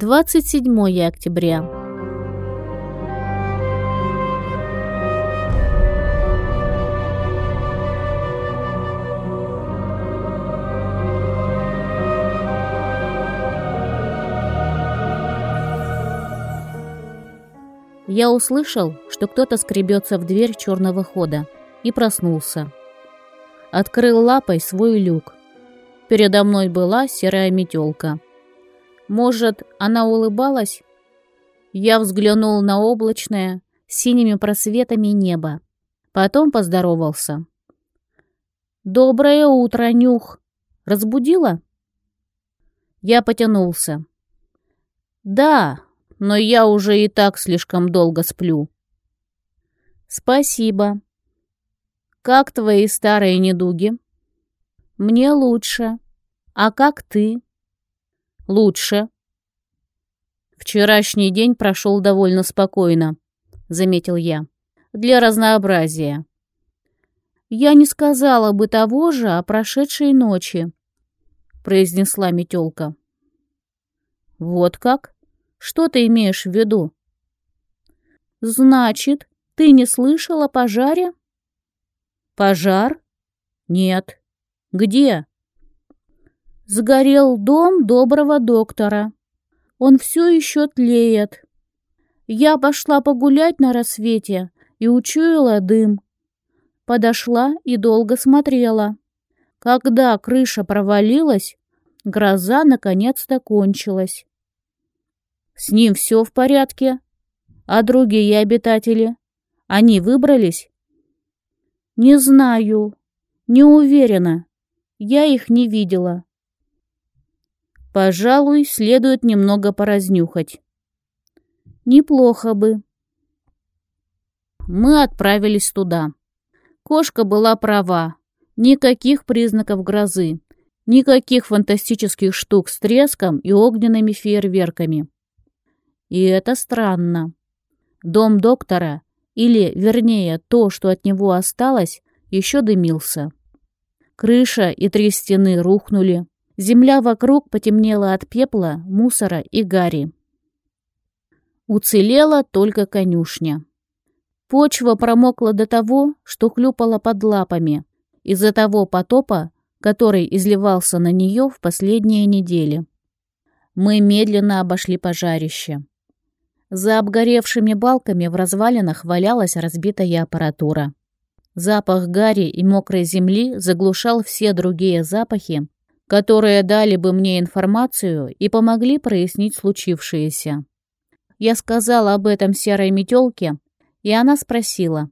27 октября. Я услышал, что кто-то скребется в дверь черного хода и проснулся. Открыл лапой свой люк. Передо мной была серая метелка. Может, она улыбалась? Я взглянул на облачное, синими просветами небо. Потом поздоровался. «Доброе утро, Нюх! Разбудила?» Я потянулся. «Да, но я уже и так слишком долго сплю». «Спасибо. Как твои старые недуги?» «Мне лучше. А как ты?» Лучше. Вчерашний день прошел довольно спокойно, заметил я. Для разнообразия. Я не сказала бы того же о прошедшей ночи, произнесла метелка. Вот как? Что ты имеешь в виду? Значит, ты не слышал о пожаре? Пожар? Нет. Где? Сгорел дом доброго доктора. Он все еще тлеет. Я пошла погулять на рассвете и учуяла дым. Подошла и долго смотрела. Когда крыша провалилась, гроза наконец-то кончилась. С ним все в порядке? А другие обитатели? Они выбрались? Не знаю. Не уверена. Я их не видела. Пожалуй, следует немного поразнюхать. Неплохо бы. Мы отправились туда. Кошка была права. Никаких признаков грозы. Никаких фантастических штук с треском и огненными фейерверками. И это странно. Дом доктора, или, вернее, то, что от него осталось, еще дымился. Крыша и три стены рухнули. Земля вокруг потемнела от пепла, мусора и гари. Уцелела только конюшня. Почва промокла до того, что хлюпала под лапами, из-за того потопа, который изливался на нее в последние недели. Мы медленно обошли пожарище. За обгоревшими балками в развалинах валялась разбитая аппаратура. Запах гари и мокрой земли заглушал все другие запахи, которые дали бы мне информацию и помогли прояснить случившееся. Я сказала об этом серой метелке, и она спросила.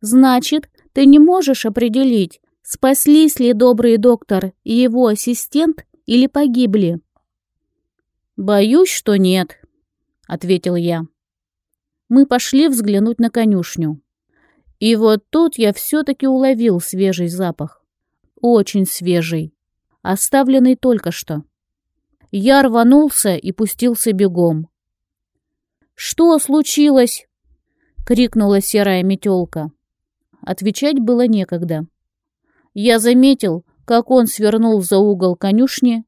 «Значит, ты не можешь определить, спаслись ли добрый доктор и его ассистент или погибли?» «Боюсь, что нет», — ответил я. Мы пошли взглянуть на конюшню. И вот тут я все-таки уловил свежий запах. Очень свежий оставленный только что. Я рванулся и пустился бегом. «Что случилось?» — крикнула серая метелка. Отвечать было некогда. Я заметил, как он свернул за угол конюшни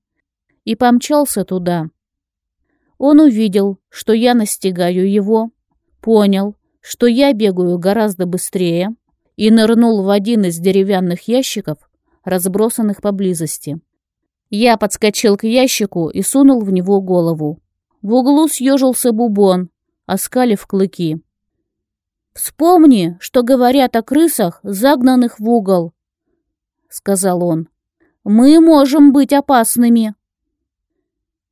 и помчался туда. Он увидел, что я настигаю его, понял, что я бегаю гораздо быстрее и нырнул в один из деревянных ящиков, разбросанных поблизости. Я подскочил к ящику и сунул в него голову. В углу съежился бубон, оскалив клыки. «Вспомни, что говорят о крысах, загнанных в угол», — сказал он. «Мы можем быть опасными».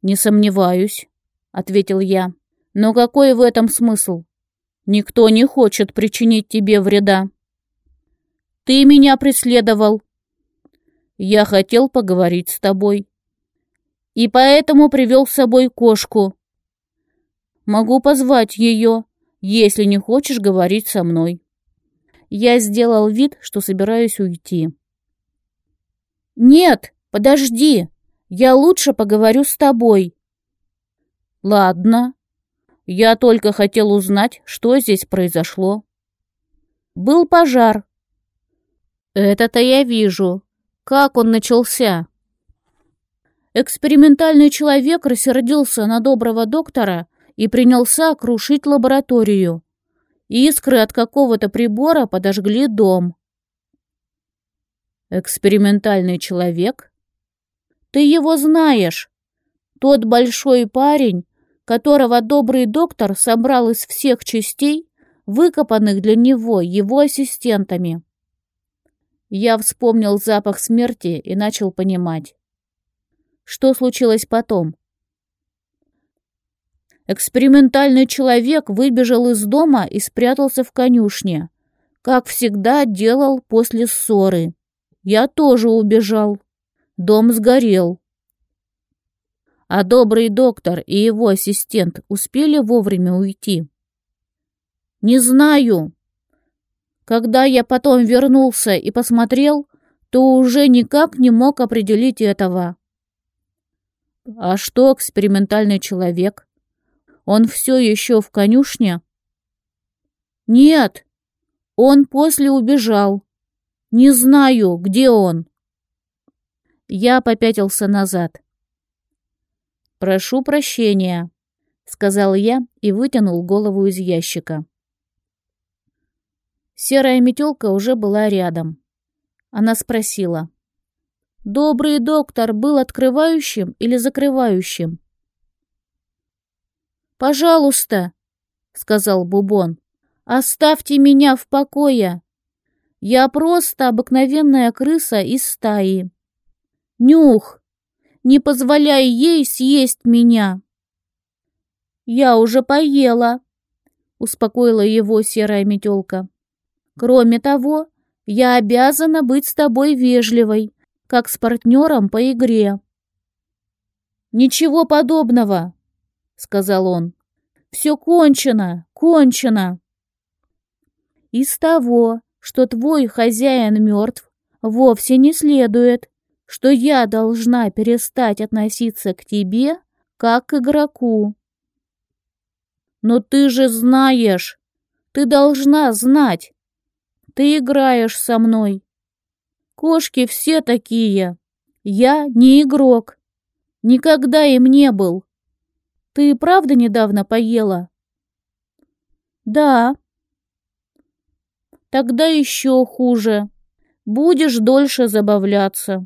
«Не сомневаюсь», — ответил я. «Но какой в этом смысл? Никто не хочет причинить тебе вреда». «Ты меня преследовал», я хотел поговорить с тобой. И поэтому привел с собой кошку. Могу позвать ее, если не хочешь говорить со мной. Я сделал вид, что собираюсь уйти. Нет, подожди, я лучше поговорю с тобой. Ладно. Я только хотел узнать, что здесь произошло. Был пожар. Это-то я вижу. Как он начался? Экспериментальный человек рассердился на доброго доктора и принялся крушить лабораторию. Искры от какого-то прибора подожгли дом. Экспериментальный человек? Ты его знаешь. Тот большой парень, которого добрый доктор собрал из всех частей, выкопанных для него его ассистентами. Я вспомнил запах смерти и начал понимать. Что случилось потом? Экспериментальный человек выбежал из дома и спрятался в конюшне, как всегда делал после ссоры. Я тоже убежал. Дом сгорел. А добрый доктор и его ассистент успели вовремя уйти? Не знаю. Когда я потом вернулся и посмотрел, то уже никак не мог определить этого. А что экспериментальный человек? Он все еще в конюшне? Нет, он после убежал. Не знаю, где он. Я попятился назад. «Прошу прощения», — сказал я и вытянул голову из ящика. Серая метелка уже была рядом. Она спросила. Добрый доктор был открывающим или закрывающим? «Пожалуйста», — сказал Бубон, — «оставьте меня в покое. Я просто обыкновенная крыса из стаи. Нюх, не позволяй ей съесть меня». «Я уже поела», — успокоила его серая метелка. «Кроме того, я обязана быть с тобой вежливой, как с партнером по игре. «Ничего подобного», — сказал он. «Все кончено, кончено». Из того, что твой хозяин мертв, вовсе не следует, что я должна перестать относиться к тебе как к игроку. Но ты же знаешь, ты должна знать. Ты играешь со мной, Кошки все такие. Я не игрок. Никогда им не был. Ты правда недавно поела? Да. Тогда еще хуже. Будешь дольше забавляться.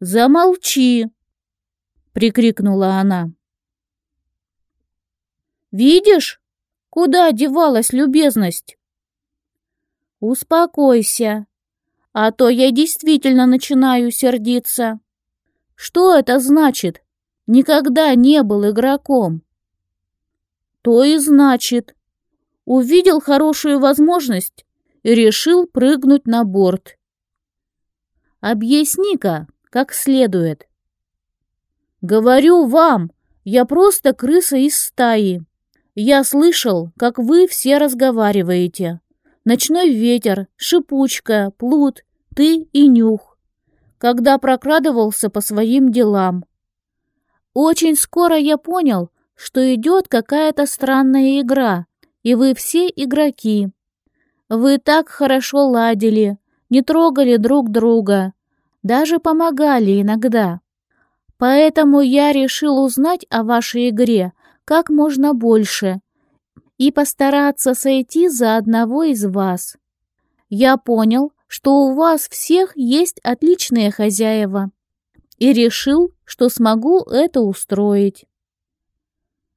Замолчи, прикрикнула она. Видишь, куда девалась любезность? Успокойся, а то я действительно начинаю сердиться. Что это значит? Никогда не был игроком. То и значит. Увидел хорошую возможность и решил прыгнуть на борт. Объясни-ка, как следует. Говорю вам, я просто крыса из стаи. Я слышал, как вы все разговариваете. Ночной ветер, шипучка, плут, ты и нюх, когда прокрадывался по своим делам. Очень скоро я понял, что идет какая-то странная игра, и вы все игроки. Вы так хорошо ладили, не трогали друг друга, даже помогали иногда. Поэтому я решил узнать о вашей игре как можно больше и постараться сойти за одного из вас. Я понял, что у вас всех есть отличные хозяева, и решил, что смогу это устроить.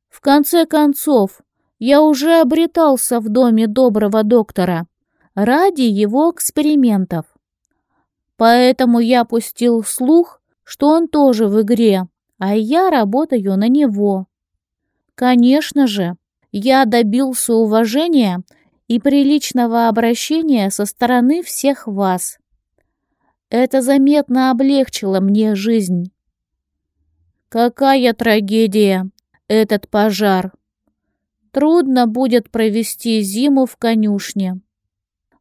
В конце концов, я уже обретался в доме доброго доктора ради его экспериментов. Поэтому я пустил слух, что он тоже в игре, а я работаю на него. Конечно же, я добился уважения и приличного обращения со стороны всех вас. Это заметно облегчило мне жизнь. Какая трагедия этот пожар! Трудно будет провести зиму в конюшне.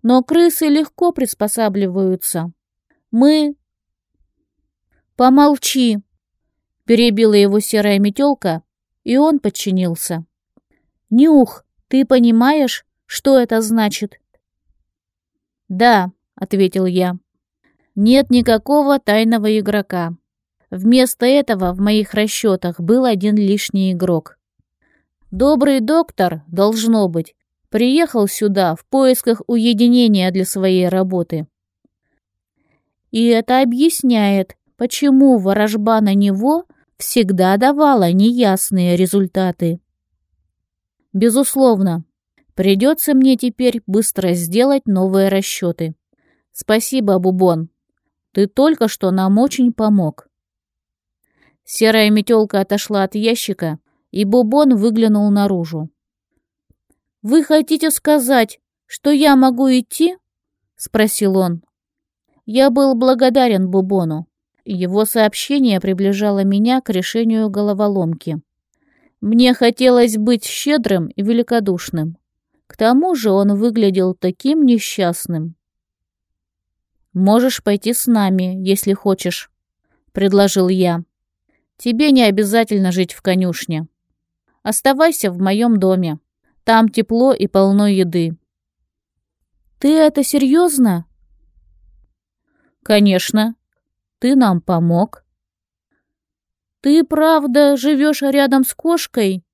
Но крысы легко приспосабливаются. Мы... Помолчи, перебила его серая метелка, и он подчинился. «Нюх, ты понимаешь, что это значит?» «Да», — ответил я. «Нет никакого тайного игрока. Вместо этого в моих расчетах был один лишний игрок. Добрый доктор, должно быть, приехал сюда в поисках уединения для своей работы. И это объясняет, почему ворожба на него всегда давала неясные результаты. Безусловно, придется мне теперь быстро сделать новые расчеты. Спасибо, Бубон. Ты только что нам очень помог. Серая метелка отошла от ящика, и Бубон выглянул наружу. «Вы хотите сказать, что я могу идти?» — спросил он. Я был благодарен Бубону. Его сообщение приближало меня к решению головоломки. Мне хотелось быть щедрым и великодушным. К тому же он выглядел таким несчастным. «Можешь пойти с нами, если хочешь», — предложил я. «Тебе не обязательно жить в конюшне. Оставайся в моем доме. Там тепло и полно еды». «Ты это серьезно?» «Конечно. Ты нам помог». «Ты правда живешь рядом с кошкой?»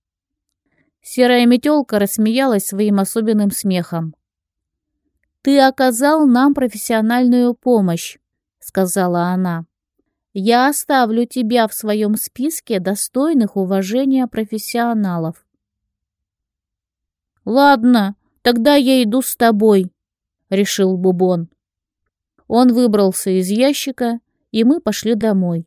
Серая метелка рассмеялась своим особенным смехом. «Ты оказал нам профессиональную помощь», — сказала она. «Я оставлю тебя в своем списке достойных уважения профессионалов». «Ладно, тогда я иду с тобой», — решил Бубон. Он выбрался из ящика, и мы пошли домой.